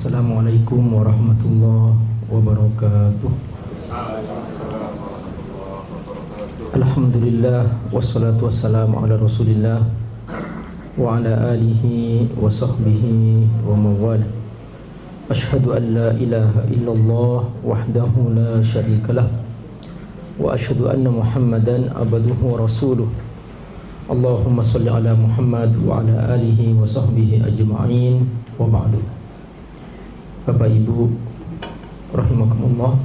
السلام عليكم ورحمة الله وبركاته. الحمد لله والصلاة والسلام على رسول الله وعلى آله وصحبه ومواله أشهد أن لا إله إلا الله وحده لا شريك له وأشهد أن محمدا أبده ورسوله. اللهم صل على محمد وعلى آله وصحبه أجمعين. وبعد. Bapak Ibu rahimakumullah.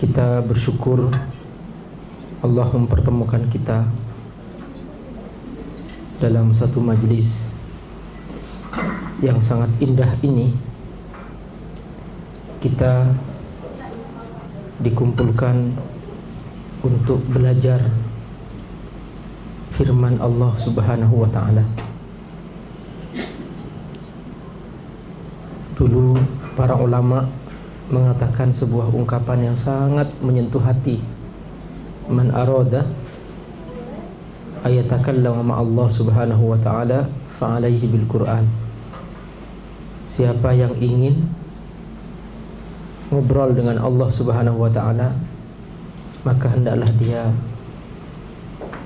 Kita bersyukur Allah mempertemukan kita dalam satu majlis yang sangat indah ini. Kita dikumpulkan untuk belajar firman Allah Subhanahu wa taala Dulu para ulama mengatakan sebuah ungkapan yang sangat menyentuh hati. Man arada ayatakallam ma Allah Subhanahu wa taala fa bil Quran. Siapa yang ingin ngobrol dengan Allah Subhanahu wa taala maka hendaklah dia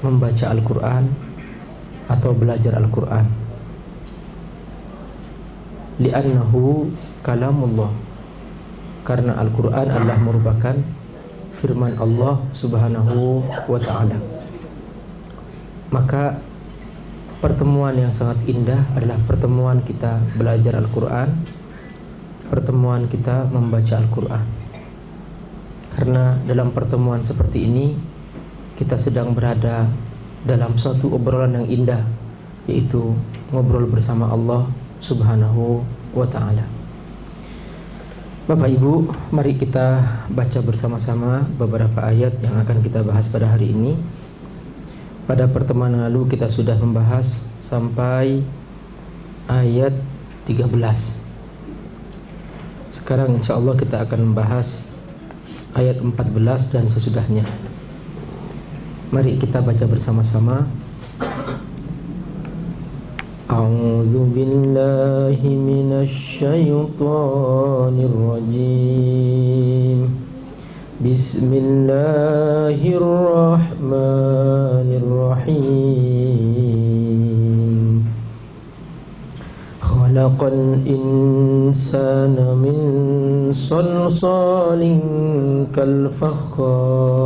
membaca Al-Qur'an atau belajar Al-Qur'an li'annahu kalamullah. Karena Al-Quran adalah merupakan firman Allah subhanahu wa ta'ala. Maka pertemuan yang sangat indah adalah pertemuan kita belajar Al-Quran pertemuan kita membaca Al-Quran. Karena dalam pertemuan seperti ini kita sedang berada dalam suatu obrolan yang indah yaitu ngobrol bersama Allah subhanahu wa ta'ala. Bapak Ibu, mari kita baca bersama-sama beberapa ayat yang akan kita bahas pada hari ini. Pada pertemuan lalu kita sudah membahas sampai ayat 13 Sekarang insya Allah kita akan membahas ayat 14 dan sesudahnya. Mari kita baca bersama-sama أعوذ بالله من الشيطان الرجيم. بسم الله الرحمن الرحيم. خلق الإنسان من صلصال كالفخار.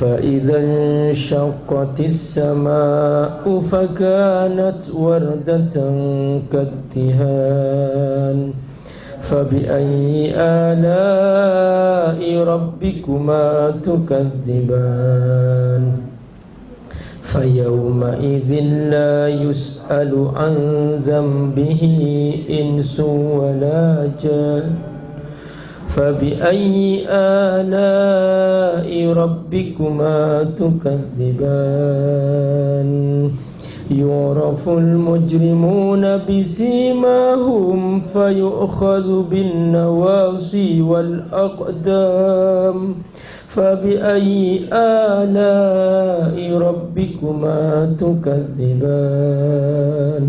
فإذا انشقت السماء فكانت وردة كالدهان فبأي آلاء ربكما تكذبان؟ فيومئذ لا يسأل عن ذنبه إنس ولا جان فبأي آلاء ربكما تكذبان؟ يعرف المجرمون بسيماهم فيؤخذ بالنواصي والأقدام. فبأي آلاء ربكما تكذبان؟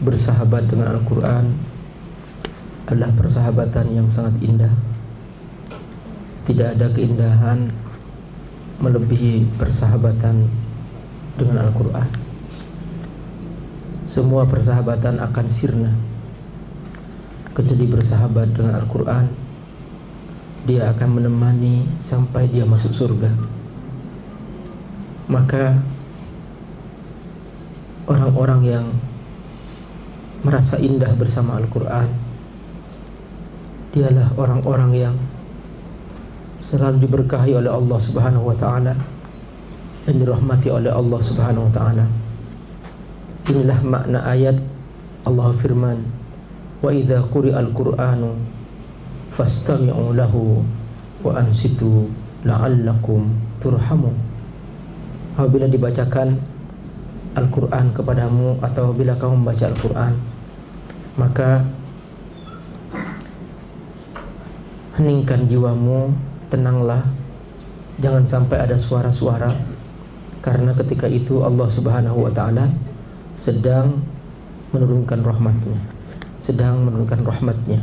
bersahabat dengan Al-Quran adalah persahabatan yang sangat indah. Tidak ada keindahan melebihi persahabatan dengan Al-Quran. Semua persahabatan akan sirna Kecuali bersahabat dengan Al-Quran. Dia akan menemani sampai dia masuk surga. Maka Orang-orang yang Merasa indah bersama Al-Quran Dialah orang-orang yang selalu diberkahi oleh Allah Subhanahu wa taala dan dirahmati oleh Allah Subhanahu wa taala. Inilah makna ayat Allah firman, "Wa idza quri'al Qur'anu fastami'u lahu wa ansitu la'allakum turhamun." Apabila dibacakan Al-Quran kepadamu atau bila kamu membaca Al-Quran maka heningkan jiwamu tenanglah. Jangan sampai ada suara-suara. Karena ketika itu Allah Subhanahu wa taala sedang menurunkan rahmatnya sedang menurunkan rahmatnya.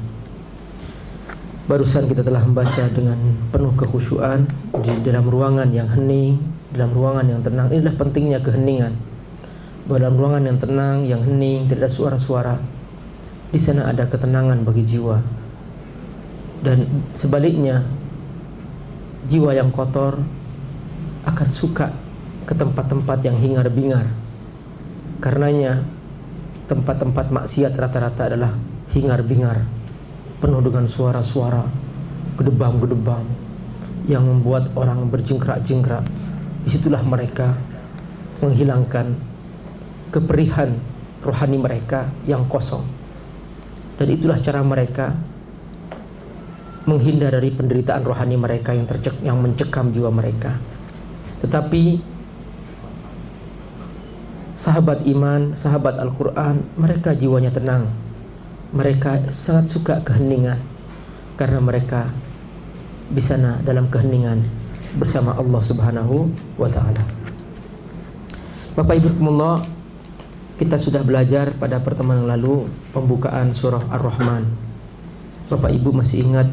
Barusan kita telah membaca dengan penuh kekhusyuan di dalam ruangan yang hening dalam ruangan yang tenang. Inilah pentingnya keheningan. Dalam ruangan yang tenang yang hening tidak ada suara-suara di sana ada ketenangan bagi jiwa dan sebaliknya jiwa yang kotor akan suka ke tempat-tempat yang hingar-bingar. Karenanya tempat-tempat maksiat rata-rata adalah hingar-bingar, penuh dengan suara-suara, gedebam-gedebam yang membuat orang berjengkrak-jengkrak. Di situlah mereka menghilangkan keperihan rohani mereka yang kosong. Dan itulah cara mereka menghindar dari penderitaan rohani mereka yang tercek yang mencekam jiwa mereka. Tetapi sahabat iman, sahabat Al-Qur'an, mereka jiwanya tenang. Mereka sangat suka keheningan karena mereka di sana dalam keheningan bersama Allah Subhanahu wa taala. Bapak Ibu sekalian, kita sudah belajar pada pertemuan lalu pembukaan surah Ar-Rahman. Bapak Ibu masih ingat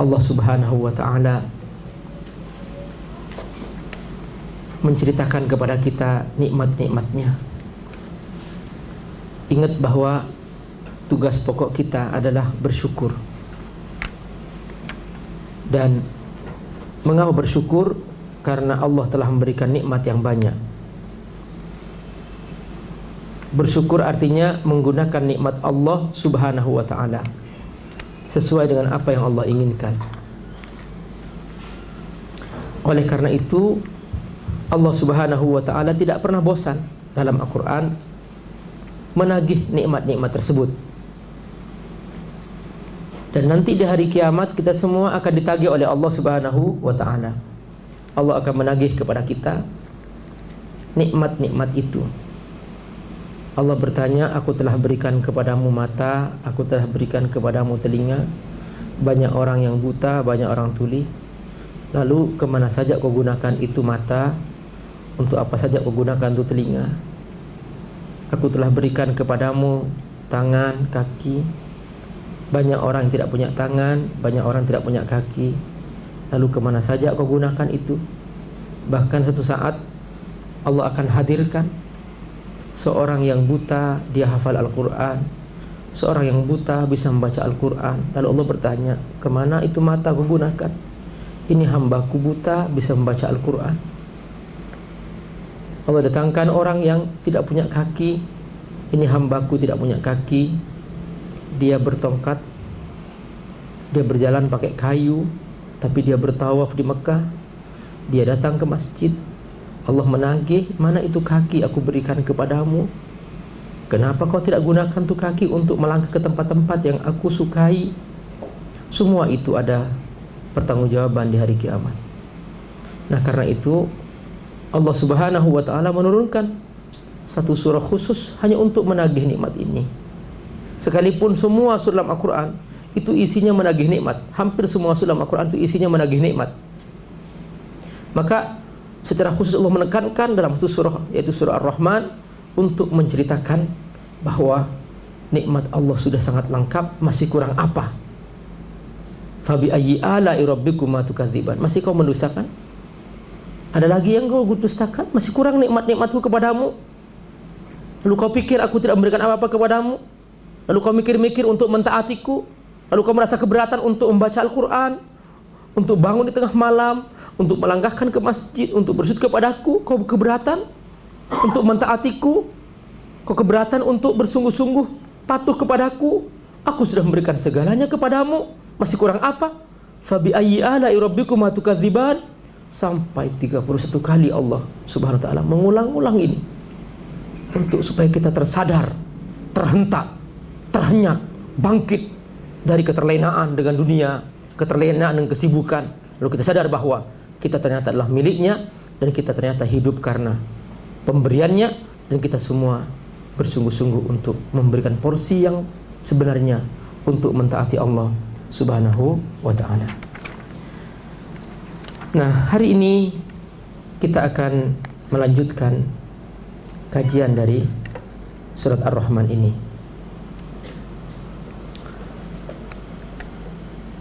Allah Subhanahu wa taala menceritakan kepada kita nikmat-nikmatnya. Ingat bahwa tugas pokok kita adalah bersyukur. Dan mengapa bersyukur? Karena Allah telah memberikan nikmat yang banyak. Bersyukur artinya menggunakan nikmat Allah Subhanahu wa taala sesuai dengan apa yang Allah inginkan. Oleh karena itu, Allah Subhanahu wa taala tidak pernah bosan dalam Al-Qur'an menagih nikmat-nikmat tersebut. Dan nanti di hari kiamat kita semua akan ditagih oleh Allah Subhanahu wa taala. Allah akan menagih kepada kita nikmat-nikmat itu. Allah bertanya, aku telah berikan kepadamu mata, aku telah berikan kepadamu telinga. Banyak orang yang buta, banyak orang tuli. Lalu ke mana saja kau gunakan itu mata? Untuk apa saja kau gunakan itu telinga? Aku telah berikan kepadamu tangan, kaki. Banyak orang yang tidak punya tangan, banyak orang tidak punya kaki. Lalu ke mana saja kau gunakan itu? Bahkan satu saat Allah akan hadirkan Seorang yang buta dia hafal Al-Quran. Seorang yang buta bisa membaca Al-Quran. Lalu Allah bertanya Ke mana itu mata aku gunakan? Ini hambaku buta bisa membaca Al-Quran. Allah datangkan orang yang tidak punya kaki. Ini hambaku tidak punya kaki. Dia bertongkat. Dia berjalan pakai kayu Tapi dia bertawaf di Mekah. Dia datang ke masjid Allah menagih, mana itu kaki aku berikan kepadamu? Kenapa kau tidak gunakan tu kaki untuk melangkah ke tempat-tempat yang aku sukai? Semua itu ada pertanggungjawaban di hari kiamat. Nah, karena itu Allah Subhanahu wa taala menurunkan satu surah khusus hanya untuk menagih nikmat ini. Sekalipun semua surah Al-Qur'an itu isinya menagih nikmat, hampir semua surah Al-Qur'an itu isinya menagih nikmat. Maka secara khusus Allah menekankan dalam satu surah yaitu surah Ar-Rahman untuk menceritakan bahwa nikmat Allah sudah sangat lengkap, masih kurang apa? Fabi ayyi ala rabbikum? Masih kau mendustakan? Ada lagi yang kau dustakan? Masih kurang nikmat-nikmatku kepadamu? Lalu kau pikir aku tidak memberikan apa-apa kepadamu? Lalu kau mikir-mikir untuk mentaatiku? Lalu kau merasa keberatan untuk membaca Al-Quran? Untuk bangun di tengah malam? Untuk melangkahkan ke masjid, untuk bersujud kepadaku, kau keberatan? Untuk mentaatiku, kau keberatan untuk bersungguh-sungguh patuh kepadaku, aku sudah memberikan segalanya kepadamu, masih kurang apa? Fabi ayyi ala rabbikum tukadziban. Sampai 31 kali Allah Subhanahu wa taala mengulang-ulang ini. Untuk supaya kita tersadar, terhentak, terhenyak, bangkit dari keterlenaan dengan dunia, keterlenaan dengan kesibukan. Lalu kita sadar bahwa kita ternyata adalah miliknya dan kita ternyata hidup karena pemberiannya dan kita semua bersungguh-sungguh untuk memberikan porsi yang sebenarnya untuk mentaati Allah Subhanahu wa taala. Nah, hari ini kita akan melanjutkan kajian dari surat Ar-Rahman ini.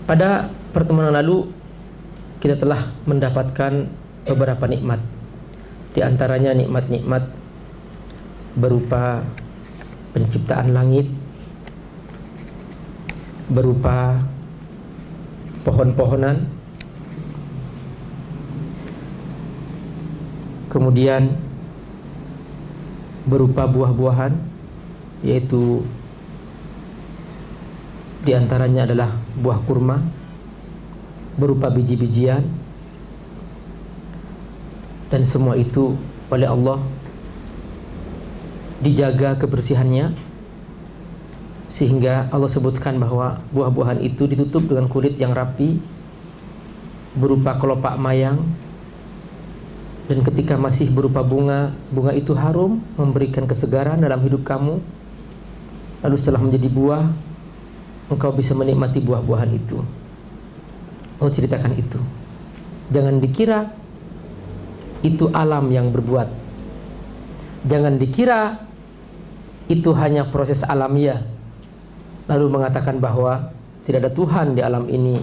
Pada pertemuan lalu kita telah mendapatkan beberapa nikmat. Di antaranya nikmat-nikmat berupa penciptaan langit, berupa pohon-pohonan, kemudian berupa buah-buahan, yaitu di antaranya adalah buah kurma, berupa biji-bijian dan semua itu oleh Allah dijaga kebersihannya Sehingga Allah sebutkan bahwa buah-buahan itu ditutup dengan kulit yang rapi berupa kelopak mayang dan ketika masih berupa bunga, bunga itu harum memberikan kesegaran dalam hidup kamu. Lalu setelah menjadi buah, engkau bisa menikmati buah-buahan itu. Allah ceritakan itu. Jangan dikira itu alam yang berbuat. Jangan dikira itu hanya proses alamiah. Lalu mengatakan bahwa tidak ada Tuhan di alam ini.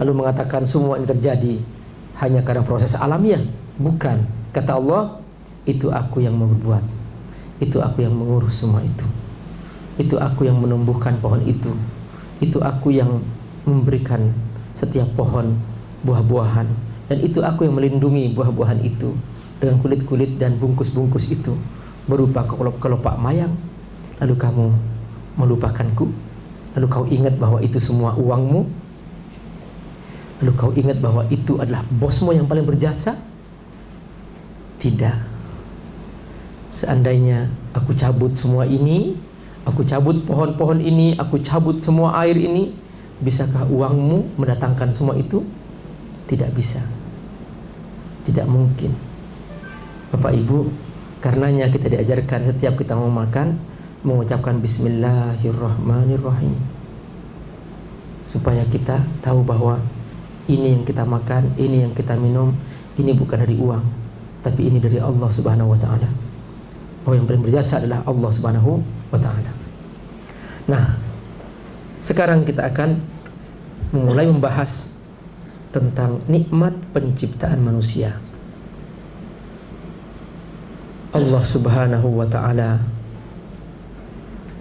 Lalu mengatakan semua ini terjadi hanya karena proses alamiah. Bukan. Kata Allah, itu aku yang membuat. Itu aku yang mengurus semua itu. Itu aku yang menumbuhkan pohon itu. Itu aku yang memberikan setiap pohon buah-buahan. Dan itu aku yang melindungi buah-buahan itu dengan kulit-kulit dan bungkus-bungkus itu berupa kelopak mayang. Lalu kamu melupakanku. Lalu kau ingat bahwa itu semua uangmu. Lalu kau ingat bahwa itu adalah bosmu yang paling berjasa? Tidak. Seandainya aku cabut semua ini aku cabut pohon-pohon ini aku cabut semua air ini Bisakah uangmu mendatangkan semua itu? Tidak bisa. Tidak mungkin. Bapak Ibu, karenanya kita diajarkan setiap kita mau makan mengucapkan bismillahirrahmanirrahim. Supaya kita tahu bahwa ini yang kita makan, ini yang kita minum, ini bukan dari uang, tapi ini dari Allah Subhanahu wa taala. Bahwa yang paling berjasa adalah Allah Subhanahu wa taala. Nah, sekarang kita akan mulai membahas tentang nikmat penciptaan manusia. Allah Subhanahu wa taala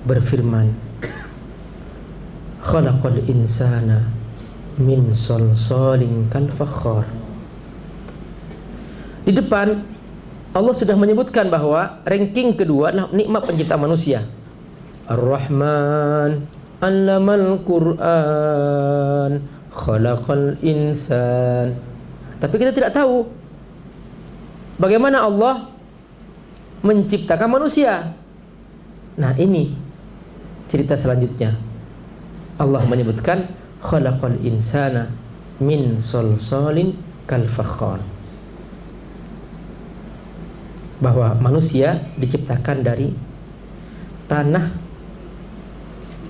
berfirman, "Khalaqal insana min salsalin kal fakhar." Di depan Allah sudah menyebutkan bahwa ranking kedua adalah nikmat penciptaan manusia. Ar-Rahman Allamal Quran. Khalaqal insan. Tapi kita tidak tahu Bagaimana Allah Menciptakan manusia. Nah ini Cerita selanjutnya. Allah menyebutkan Khalaqal insana Min solsolin kal fakhar. Bahwa manusia diciptakan dari Tanah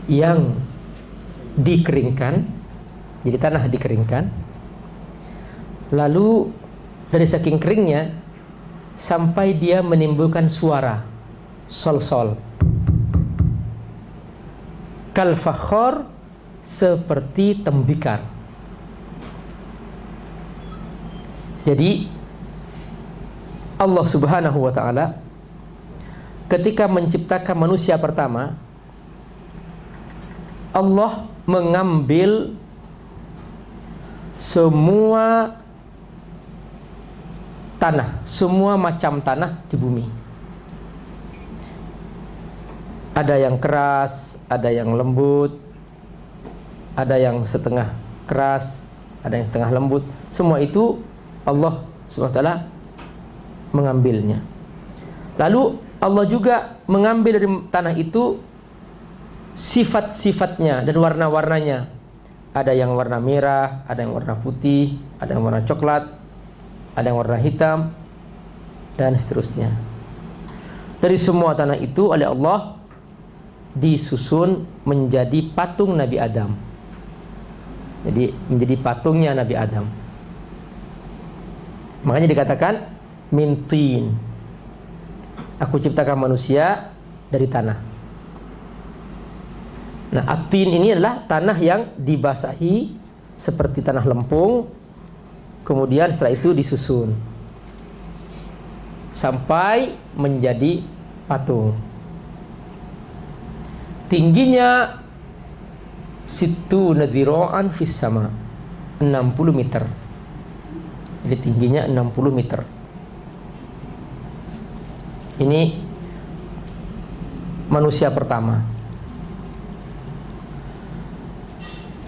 yang dikeringkan jadi tanah dikeringkan lalu dari saking keringnya sampai dia menimbulkan suara sol-sol. Kalfakhor seperti tembikar. Jadi Allah subhanahu wa ta'ala ketika menciptakan manusia pertama Allah mengambil semua tanah, semua macam tanah di bumi. Ada yang keras, ada yang lembut, ada yang setengah keras, ada yang setengah lembut. Semua itu Allah SWT mengambilnya. Lalu Allah juga mengambil dari tanah itu sifat-sifatnya dan warna-warnanya. Ada yang warna merah, ada yang warna putih, ada yang warna coklat, ada yang warna hitam, dan seterusnya. Dari semua tanah itu oleh Allah disusun menjadi patung Nabi Adam. Jadi menjadi patungnya Nabi Adam. Makanya dikatakan mintin. Aku ciptakan manusia dari tanah. Nah, atin ini adalah tanah yang dibasahi seperti tanah lempung, kemudian setelah itu disusun sampai menjadi patung. Tingginya situ nadhiro'an fis sama 60 meter. Jadi tingginya 60 meter. Ini manusia pertama.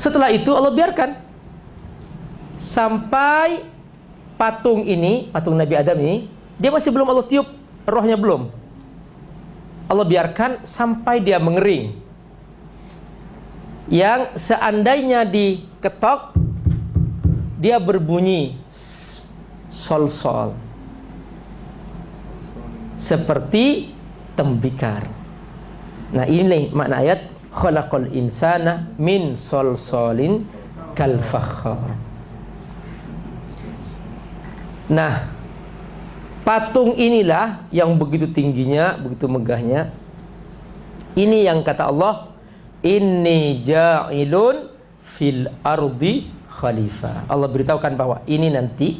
Setelah itu Allah biarkan sampai patung ini, patung Nabi Adam ini, dia masih belum Allah tiup, rohnya belum. Allah biarkan sampai dia mengering. yang seandainya diketok dia berbunyi sol-sol seperti tembikar. Nah ini makna ayat khalaqal insana min sol-solin kal fakhar. Nah, patung inilah yang begitu tingginya, begitu megahnya. Ini yang kata Allah, inni ja'ilun fil ardi khalifah. Allah beritahukan bahwa ini nanti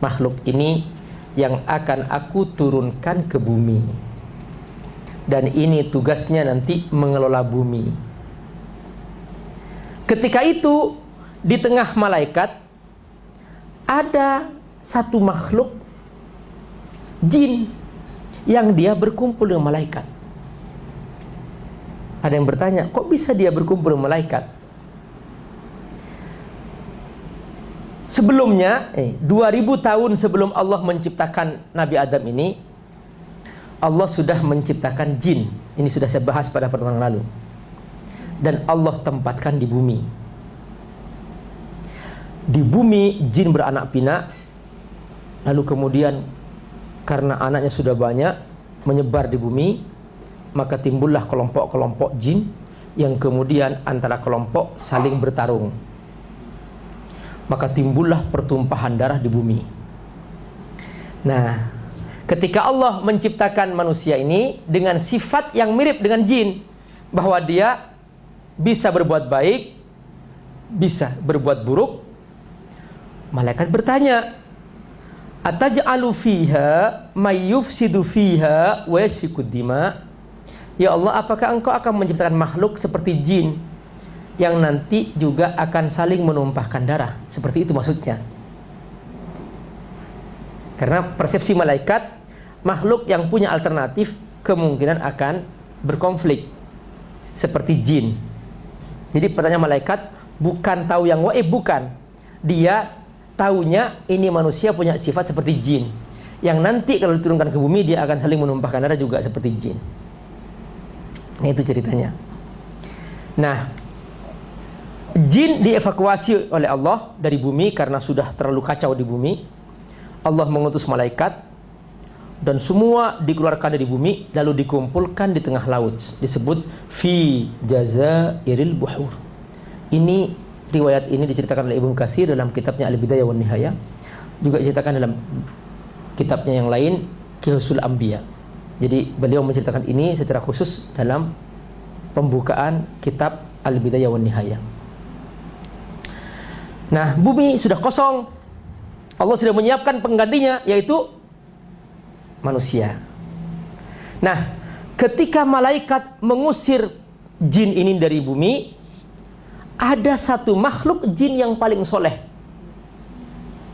makhluk ini yang akan aku turunkan ke bumi. Dan ini tugasnya nanti mengelola bumi. Ketika itu di tengah malaikat ada satu makhluk jin yang dia berkumpul dengan malaikat. Ada yang bertanya, kok bisa dia berkumpul dengan malaikat? Sebelumnya, eh, 2000 tahun sebelum Allah menciptakan Nabi Adam ini, Allah sudah menciptakan jin. Ini sudah saya bahas pada pertemuan lalu. Dan Allah tempatkan di bumi. Di bumi jin beranak pinak Lalu kemudian karena anaknya sudah banyak menyebar di bumi, maka timbullah kelompok-kelompok jin yang kemudian antara kelompok saling bertarung. Maka timbullah pertumpahan darah di bumi. Nah, ketika Allah menciptakan manusia ini dengan sifat yang mirip dengan jin, bahwa dia bisa berbuat baik, bisa berbuat buruk, malaikat bertanya, Ataj'alu fiha may yufsidu fiha? Ya Allah, apakah Engkau akan menciptakan makhluk seperti jin yang nanti juga akan saling menumpahkan darah? Seperti itu maksudnya. Karena persepsi malaikat, makhluk yang punya alternatif kemungkinan akan berkonflik seperti jin. Jadi pertanyaan malaikat bukan tahu yang waib bukan. Dia taunya ini manusia punya sifat seperti jin. Yang nanti kalau diturunkan ke bumi dia akan saling menumpahkan darah juga seperti jin. Nah itu ceritanya. Nah, jin dievakuasi oleh Allah dari bumi karena sudah terlalu kacau di bumi. Allah mengutus malaikat dan semua dikeluarkan dari bumi lalu dikumpulkan di tengah laut disebut fi jazairil buhur. Ini riwayat ini diceritakan oleh Ibnu Katsir dalam kitabnya Al-Bidayah wan Nihayah juga diceritakan dalam kitabnya yang lain Kihusul Anbiya. Jadi beliau menceritakan ini secara khusus dalam pembukaan kitab Al-Bidayah wan Nihayah. Nah, bumi sudah kosong. Allah sudah menyiapkan penggantinya yaitu manusia. Nah, ketika malaikat mengusir jin ini dari bumi, ada satu makhluk jin yang paling soleh.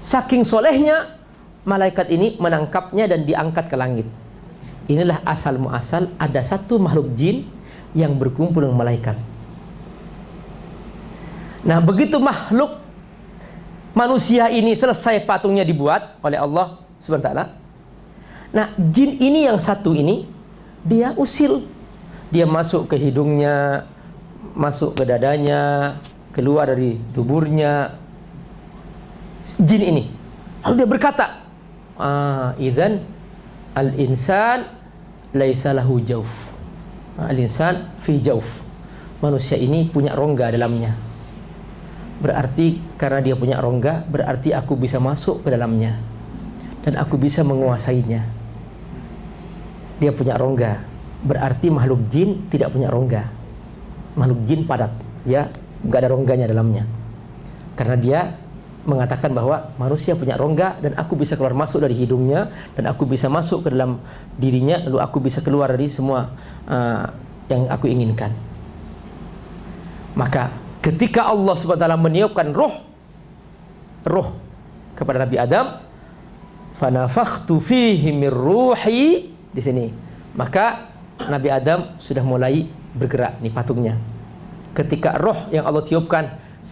Saking solehnya, malaikat ini menangkapnya dan diangkat ke langit. Inilah asal muasal ada satu makhluk jin yang berkumpul dengan malaikat. Nah, begitu makhluk manusia ini selesai patungnya dibuat oleh Allah Subhanahu wa Nah, jin ini yang satu ini dia usil. Dia masuk ke hidungnya, masuk ke dadanya, keluar dari tuburnya jin ini. Lalu dia berkata, ah, idzan al-insan laisa lahu jauf. Ah, al-insan fi jauf. Manusia ini punya rongga dalamnya. Berarti karena dia punya rongga, berarti aku bisa masuk ke dalamnya dan aku bisa menguasainya. Dia punya rongga, berarti makhluk jin tidak punya rongga. Makhluk jin padat ya. Nggak ada rongganya dalamnya. Karena dia mengatakan bahwa manusia punya rongga dan aku bisa keluar masuk dari hidungnya dan aku bisa masuk ke dalam dirinya lalu aku bisa keluar dari semua uh, yang aku inginkan. Maka ketika Allah SWT meniupkan roh roh kepada Nabi Adam fanafakhtu fihi min ruhi di sini maka Nabi Adam sudah mulai bergerak nih patungnya. Ketika roh yang Allah tiupkan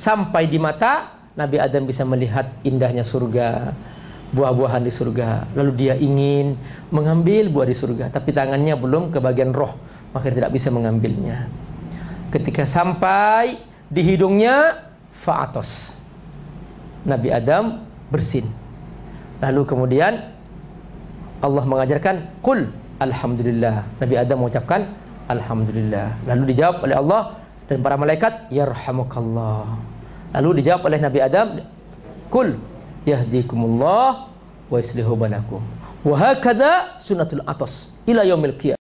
sampai di mata, Nabi Adam bisa melihat indahnya surga, buah-buahan di surga. Lalu dia ingin mengambil buah di surga, tapi tangannya belum ke bagian roh, maka tidak bisa mengambilnya. Ketika sampai di hidungnya fa'atos. Nabi Adam bersin. Lalu kemudian Allah mengajarkan kul alhamdulillah. Nabi Adam mengucapkan alhamdulillah. Lalu dijawab oleh Allah dan para malaikat yarhamukallah. Lalu dijawab oleh Nabi Adam kul yahdikumullah wa yuslihu balakum. Wa hakadha sunnatul atas ila yaumil qiyamah.